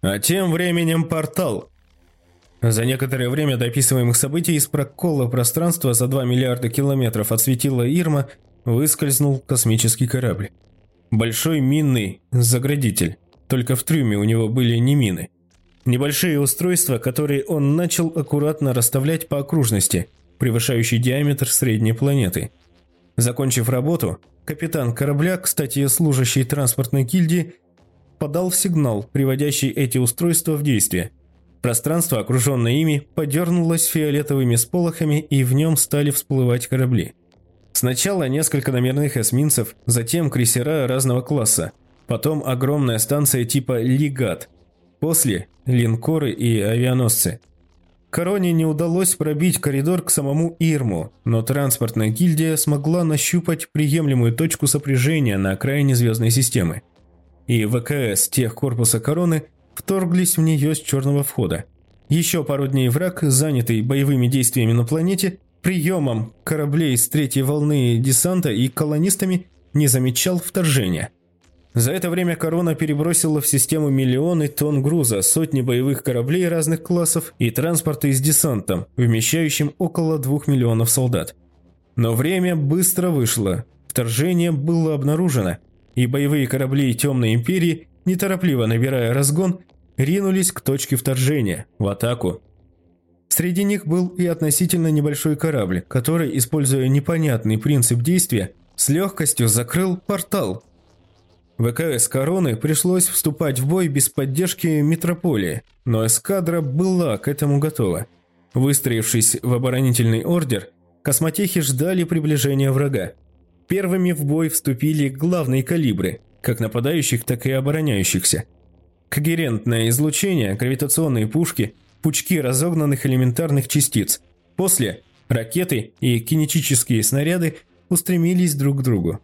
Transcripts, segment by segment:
А тем временем портал. За некоторое время до описываемых событий из прокола пространства за 2 миллиарда километров от светила Ирма выскользнул космический корабль. Большой минный заградитель, только в трюме у него были не мины. Небольшие устройства, которые он начал аккуратно расставлять по окружности, превышающей диаметр средней планеты. Закончив работу, капитан корабля, кстати, служащий транспортной гильдии, подал сигнал, приводящий эти устройства в действие. Пространство, окруженное ими, подернулось фиолетовыми сполохами, и в нем стали всплывать корабли. Сначала несколько номерных эсминцев, затем крейсера разного класса, потом огромная станция типа «Легат», после – линкоры и авианосцы. Короне не удалось пробить коридор к самому Ирму, но транспортная гильдия смогла нащупать приемлемую точку сопряжения на окраине звездной системы. И ВКС тех корпуса короны вторглись в нее с черного входа. Еще пару дней враг, занятый боевыми действиями на планете, приемом кораблей с третьей волны десанта и колонистами не замечал вторжения. За это время «Корона» перебросила в систему миллионы тонн груза, сотни боевых кораблей разных классов и транспорты с десантом, вмещающим около двух миллионов солдат. Но время быстро вышло, вторжение было обнаружено, и боевые корабли Темной Империи, неторопливо набирая разгон, ринулись к точке вторжения, в атаку. Среди них был и относительно небольшой корабль, который, используя непонятный принцип действия, с легкостью закрыл портал. ВКС Короны пришлось вступать в бой без поддержки Метрополии, но эскадра была к этому готова. Выстроившись в оборонительный ордер, космотехи ждали приближения врага. Первыми в бой вступили главные калибры, как нападающих, так и обороняющихся. Когерентное излучение, гравитационные пушки – пучки разогнанных элементарных частиц. После ракеты и кинетические снаряды устремились друг к другу.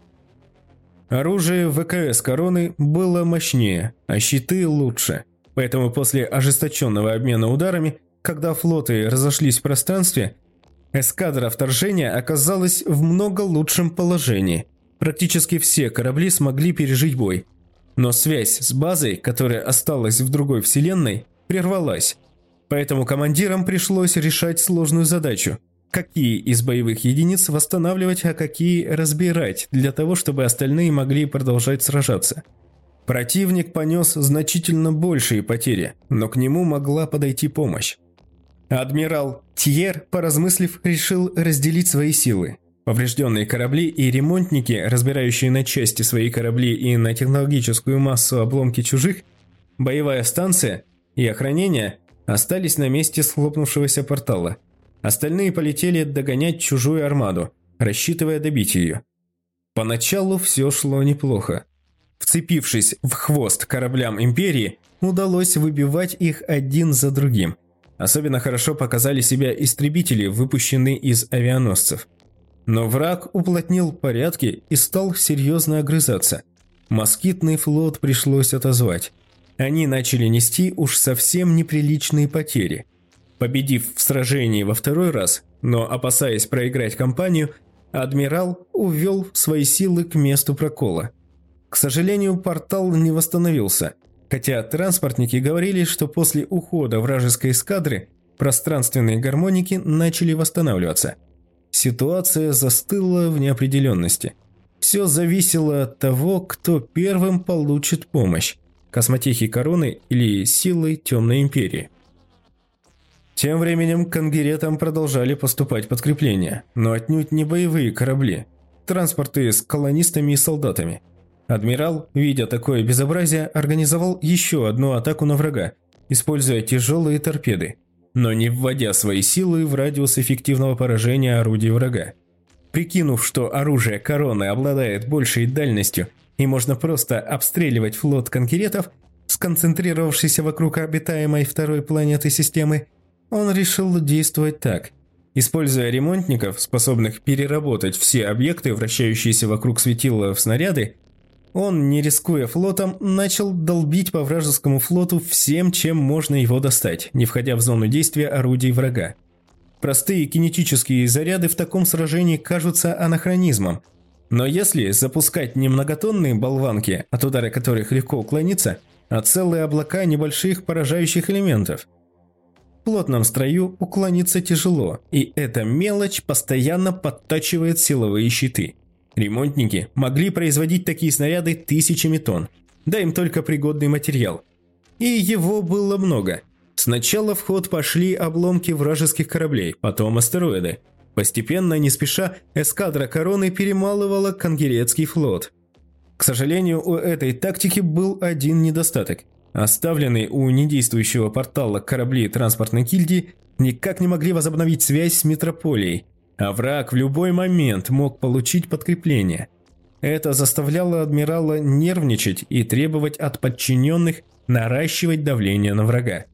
Оружие ВКС «Короны» было мощнее, а щиты лучше. Поэтому после ожесточенного обмена ударами, когда флоты разошлись в пространстве, эскадра вторжения оказалась в много лучшем положении. Практически все корабли смогли пережить бой. Но связь с базой, которая осталась в другой вселенной, прервалась. Поэтому командирам пришлось решать сложную задачу. Какие из боевых единиц восстанавливать, а какие разбирать, для того, чтобы остальные могли продолжать сражаться. Противник понес значительно большие потери, но к нему могла подойти помощь. Адмирал Тьер, поразмыслив, решил разделить свои силы. Поврежденные корабли и ремонтники, разбирающие на части свои корабли и на технологическую массу обломки чужих, боевая станция и охранение остались на месте схлопнувшегося портала. Остальные полетели догонять чужую армаду, рассчитывая добить ее. Поначалу все шло неплохо. Вцепившись в хвост кораблям Империи, удалось выбивать их один за другим. Особенно хорошо показали себя истребители, выпущенные из авианосцев. Но враг уплотнил порядки и стал серьезно огрызаться. Москитный флот пришлось отозвать. Они начали нести уж совсем неприличные потери. Победив в сражении во второй раз, но опасаясь проиграть кампанию, адмирал увел свои силы к месту прокола. К сожалению, портал не восстановился, хотя транспортники говорили, что после ухода вражеской эскадры пространственные гармоники начали восстанавливаться. Ситуация застыла в неопределенности. Все зависело от того, кто первым получит помощь космотехи короны или силой темной империи. Тем временем к ангеретам продолжали поступать подкрепления, но отнюдь не боевые корабли, транспорты с колонистами и солдатами. Адмирал, видя такое безобразие, организовал еще одну атаку на врага, используя тяжелые торпеды, но не вводя свои силы в радиус эффективного поражения орудий врага. Прикинув, что оружие короны обладает большей дальностью и можно просто обстреливать флот конкурентов, сконцентрировавшийся вокруг обитаемой второй планеты системы, он решил действовать так. Используя ремонтников, способных переработать все объекты, вращающиеся вокруг светила в снаряды, он, не рискуя флотом, начал долбить по вражескому флоту всем, чем можно его достать, не входя в зону действия орудий врага. Простые кинетические заряды в таком сражении кажутся анахронизмом – но если запускать немноготонные болванки, от удара которых легко уклониться, а целые облака небольших поражающих элементов. В плотном строю уклониться тяжело, и эта мелочь постоянно подтачивает силовые щиты. Ремонтники могли производить такие снаряды тысячами тонн, да им только пригодный материал. И его было много. Сначала в ход пошли обломки вражеских кораблей, потом астероиды. Постепенно, не спеша, эскадра короны перемалывала конгерецкий флот. К сожалению, у этой тактики был один недостаток. Оставленные у недействующего портала корабли транспортной гильдии никак не могли возобновить связь с метрополией, а враг в любой момент мог получить подкрепление. Это заставляло адмирала нервничать и требовать от подчиненных наращивать давление на врага.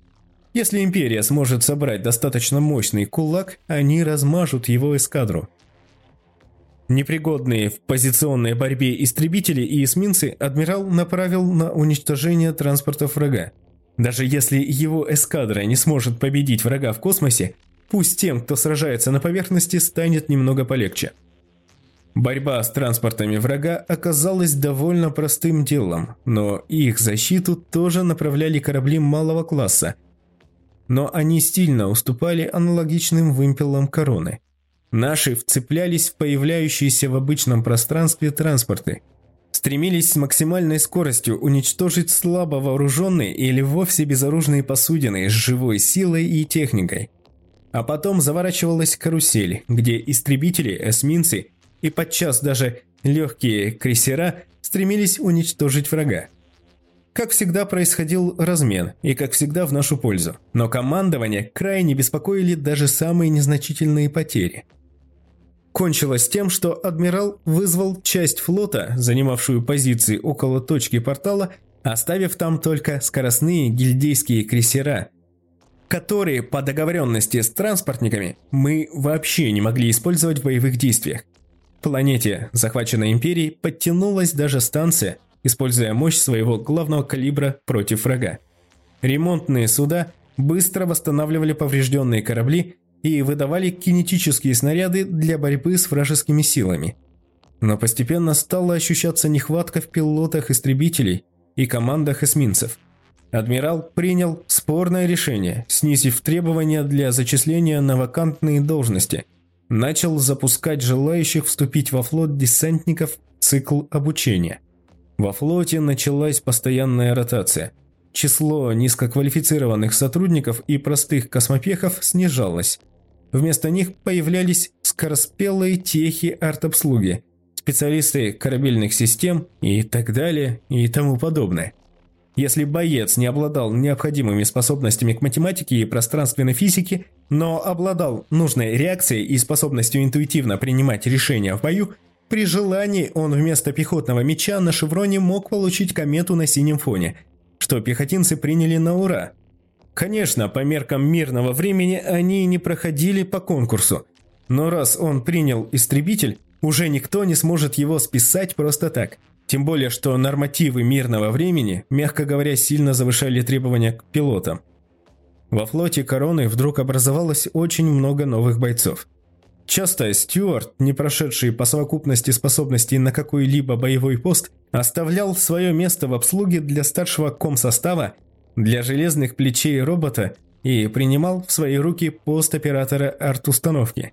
Если Империя сможет собрать достаточно мощный кулак, они размажут его эскадру. Непригодные в позиционной борьбе истребители и эсминцы адмирал направил на уничтожение транспортов врага. Даже если его эскадра не сможет победить врага в космосе, пусть тем, кто сражается на поверхности, станет немного полегче. Борьба с транспортами врага оказалась довольно простым делом, но их защиту тоже направляли корабли малого класса. Но они стильно уступали аналогичным вымпелам короны – Наши вцеплялись в появляющиеся в обычном пространстве транспорты. Стремились с максимальной скоростью уничтожить слабо вооруженные или вовсе безоружные посудины с живой силой и техникой. А потом заворачивалась карусель, где истребители, эсминцы и подчас даже легкие крейсера стремились уничтожить врага. Как всегда происходил размен, и как всегда в нашу пользу. Но командование крайне беспокоили даже самые незначительные потери – кончилось тем, что адмирал вызвал часть флота, занимавшую позиции около точки портала, оставив там только скоростные гильдейские крейсера, которые по договоренности с транспортниками мы вообще не могли использовать в боевых действиях. Планете, захваченной Империей, подтянулась даже станция, используя мощь своего главного калибра против врага. Ремонтные суда быстро восстанавливали поврежденные корабли и выдавали кинетические снаряды для борьбы с вражескими силами. Но постепенно стала ощущаться нехватка в пилотах-истребителей и командах эсминцев. Адмирал принял спорное решение, снизив требования для зачисления на вакантные должности. Начал запускать желающих вступить во флот десантников цикл обучения. Во флоте началась постоянная ротация. Число низкоквалифицированных сотрудников и простых космопехов снижалось. Вместо них появлялись скороспелые техи артобслуги, специалисты корабельных систем и так далее и тому подобное. Если боец не обладал необходимыми способностями к математике и пространственной физике, но обладал нужной реакцией и способностью интуитивно принимать решения в бою, при желании он вместо пехотного меча на шевроне мог получить комету на синем фоне, что пехотинцы приняли на ура – Конечно, по меркам мирного времени они не проходили по конкурсу, но раз он принял истребитель, уже никто не сможет его списать просто так. Тем более, что нормативы мирного времени, мягко говоря, сильно завышали требования к пилотам. Во флоте короны вдруг образовалось очень много новых бойцов. Часто Стюарт, не прошедший по совокупности способностей на какой-либо боевой пост, оставлял свое место в обслуге для старшего комсостава для железных плечей робота и принимал в свои руки пост оператора арт-установки.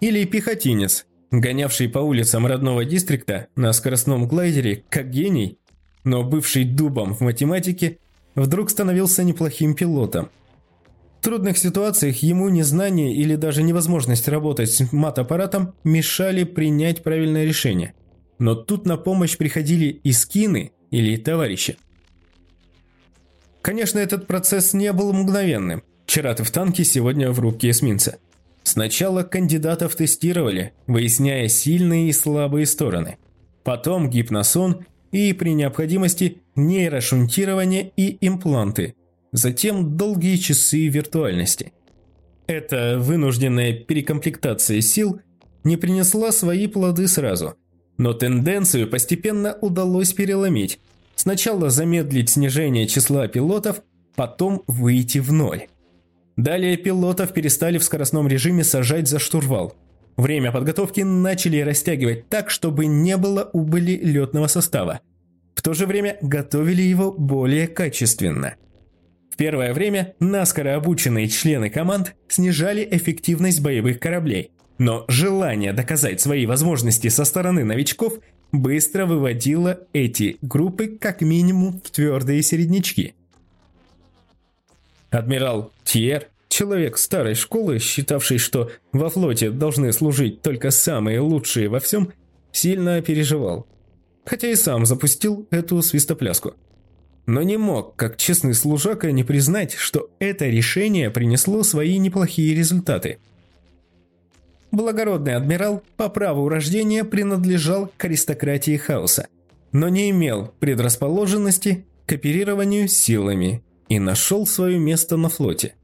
Или пехотинец, гонявший по улицам родного дистрикта на скоростном глайдере как гений, но бывший дубом в математике, вдруг становился неплохим пилотом. В трудных ситуациях ему незнание или даже невозможность работать с мат-аппаратом мешали принять правильное решение. Но тут на помощь приходили и скины или товарищи. Конечно, этот процесс не был мгновенным. Вчера ты в танке, сегодня в рубке эсминца. Сначала кандидатов тестировали, выясняя сильные и слабые стороны. Потом гипносон и, при необходимости, нейрошунтирование и импланты. Затем долгие часы виртуальности. Эта вынужденная перекомплектация сил не принесла свои плоды сразу, но тенденцию постепенно удалось переломить – Сначала замедлить снижение числа пилотов, потом выйти в ноль. Далее пилотов перестали в скоростном режиме сажать за штурвал. Время подготовки начали растягивать так, чтобы не было убыли летного состава. В то же время готовили его более качественно. В первое время наскоро обученные члены команд снижали эффективность боевых кораблей, но желание доказать свои возможности со стороны новичков быстро выводило эти группы как минимум в твердые середнячки. Адмирал Тьер, человек старой школы, считавший, что во флоте должны служить только самые лучшие во всем, сильно переживал. Хотя и сам запустил эту свистопляску. Но не мог, как честный служака, не признать, что это решение принесло свои неплохие результаты – благородный адмирал по праву рождения принадлежал к аристократии хаоса, но не имел предрасположенности к оперированию силами и нашел свое место на флоте.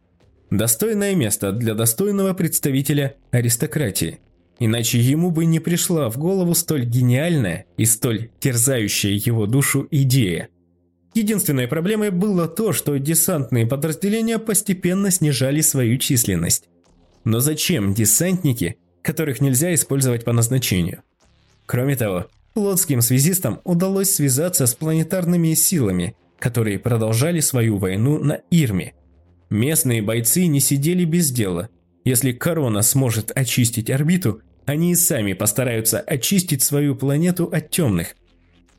Достойное место для достойного представителя аристократии. Иначе ему бы не пришла в голову столь гениальная и столь терзающая его душу идея. Единственной проблемой было то, что десантные подразделения постепенно снижали свою численность. Но зачем десантники, которых нельзя использовать по назначению? Кроме того, флотским связистам удалось связаться с планетарными силами, которые продолжали свою войну на Ирме. Местные бойцы не сидели без дела. Если корона сможет очистить орбиту, они и сами постараются очистить свою планету от темных.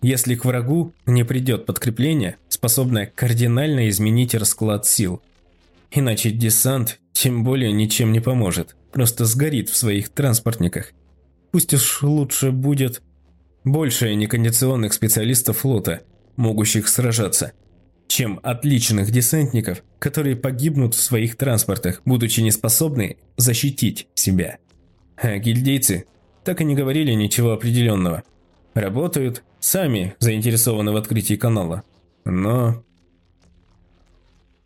Если к врагу не придет подкрепление, способное кардинально изменить расклад сил. Иначе десант тем более ничем не поможет, просто сгорит в своих транспортниках. Пусть уж лучше будет больше некондиционных специалистов флота, могущих сражаться, чем отличных десантников, которые погибнут в своих транспортах, будучи неспособны защитить себя. А гильдейцы так и не говорили ничего определенного. Работают, сами заинтересованы в открытии канала. Но...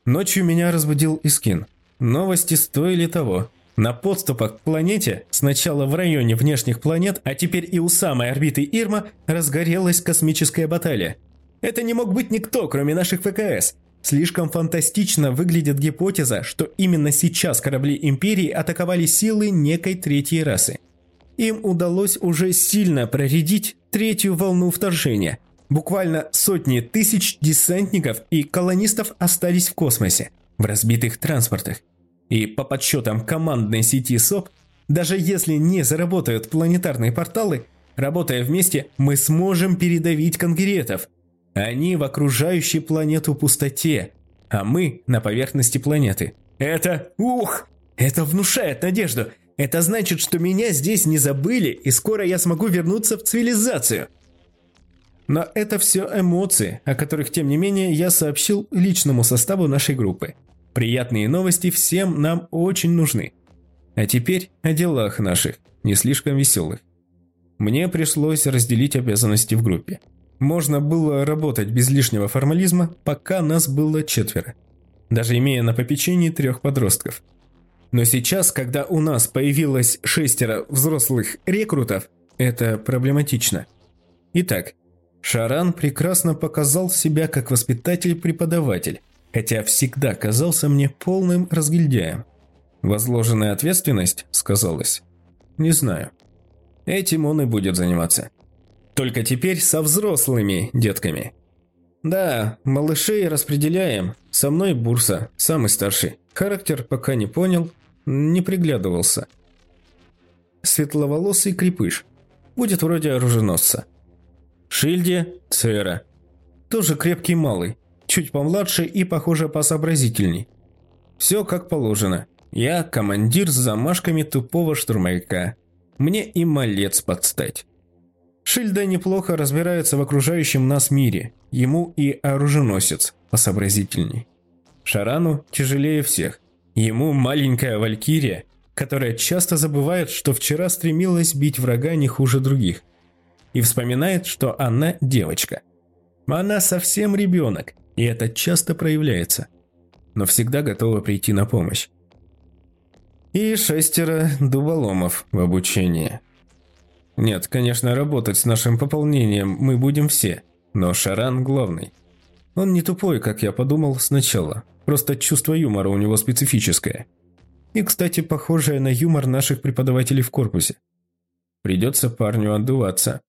Ночью меня разбудил Искин. Новости стоили того. На подступах к планете, сначала в районе внешних планет, а теперь и у самой орбиты Ирма, разгорелась космическая баталия. Это не мог быть никто, кроме наших ВКС. Слишком фантастично выглядит гипотеза, что именно сейчас корабли Империи атаковали силы некой третьей расы. Им удалось уже сильно проредить третью волну вторжения. Буквально сотни тысяч десантников и колонистов остались в космосе в разбитых транспортах. И по подсчетам командной сети СОП, даже если не заработают планетарные порталы, работая вместе, мы сможем передавить конкретов. Они в окружающей планету пустоте, а мы на поверхности планеты. Это... Ух! Это внушает надежду. Это значит, что меня здесь не забыли, и скоро я смогу вернуться в цивилизацию. Но это все эмоции, о которых, тем не менее, я сообщил личному составу нашей группы. Приятные новости всем нам очень нужны. А теперь о делах наших, не слишком веселых. Мне пришлось разделить обязанности в группе. Можно было работать без лишнего формализма, пока нас было четверо. Даже имея на попечении трех подростков. Но сейчас, когда у нас появилось шестеро взрослых рекрутов, это проблематично. Итак, Шаран прекрасно показал себя как воспитатель-преподаватель, хотя всегда казался мне полным разгильдяем. Возложенная ответственность сказалась? Не знаю. Этим он и будет заниматься. Только теперь со взрослыми детками. Да, малышей распределяем. Со мной Бурса, самый старший. Характер пока не понял, не приглядывался. Светловолосый крепыш. Будет вроде оруженосца. Шильде – Цера. Тоже крепкий малый, чуть помладше и, похоже, посообразительней. Все как положено. Я командир с замашками тупого штурмовика. Мне и малец подстать. Шильда неплохо разбирается в окружающем нас мире. Ему и оруженосец посообразительней. Шарану тяжелее всех. Ему маленькая валькирия, которая часто забывает, что вчера стремилась бить врага не хуже других – и вспоминает, что она девочка. Она совсем ребенок, и это часто проявляется, но всегда готова прийти на помощь. И шестеро дуболомов в обучении. Нет, конечно, работать с нашим пополнением мы будем все, но Шаран главный. Он не тупой, как я подумал сначала, просто чувство юмора у него специфическое. И, кстати, похожее на юмор наших преподавателей в корпусе. Придется парню отдуваться.